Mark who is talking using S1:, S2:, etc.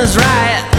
S1: is right.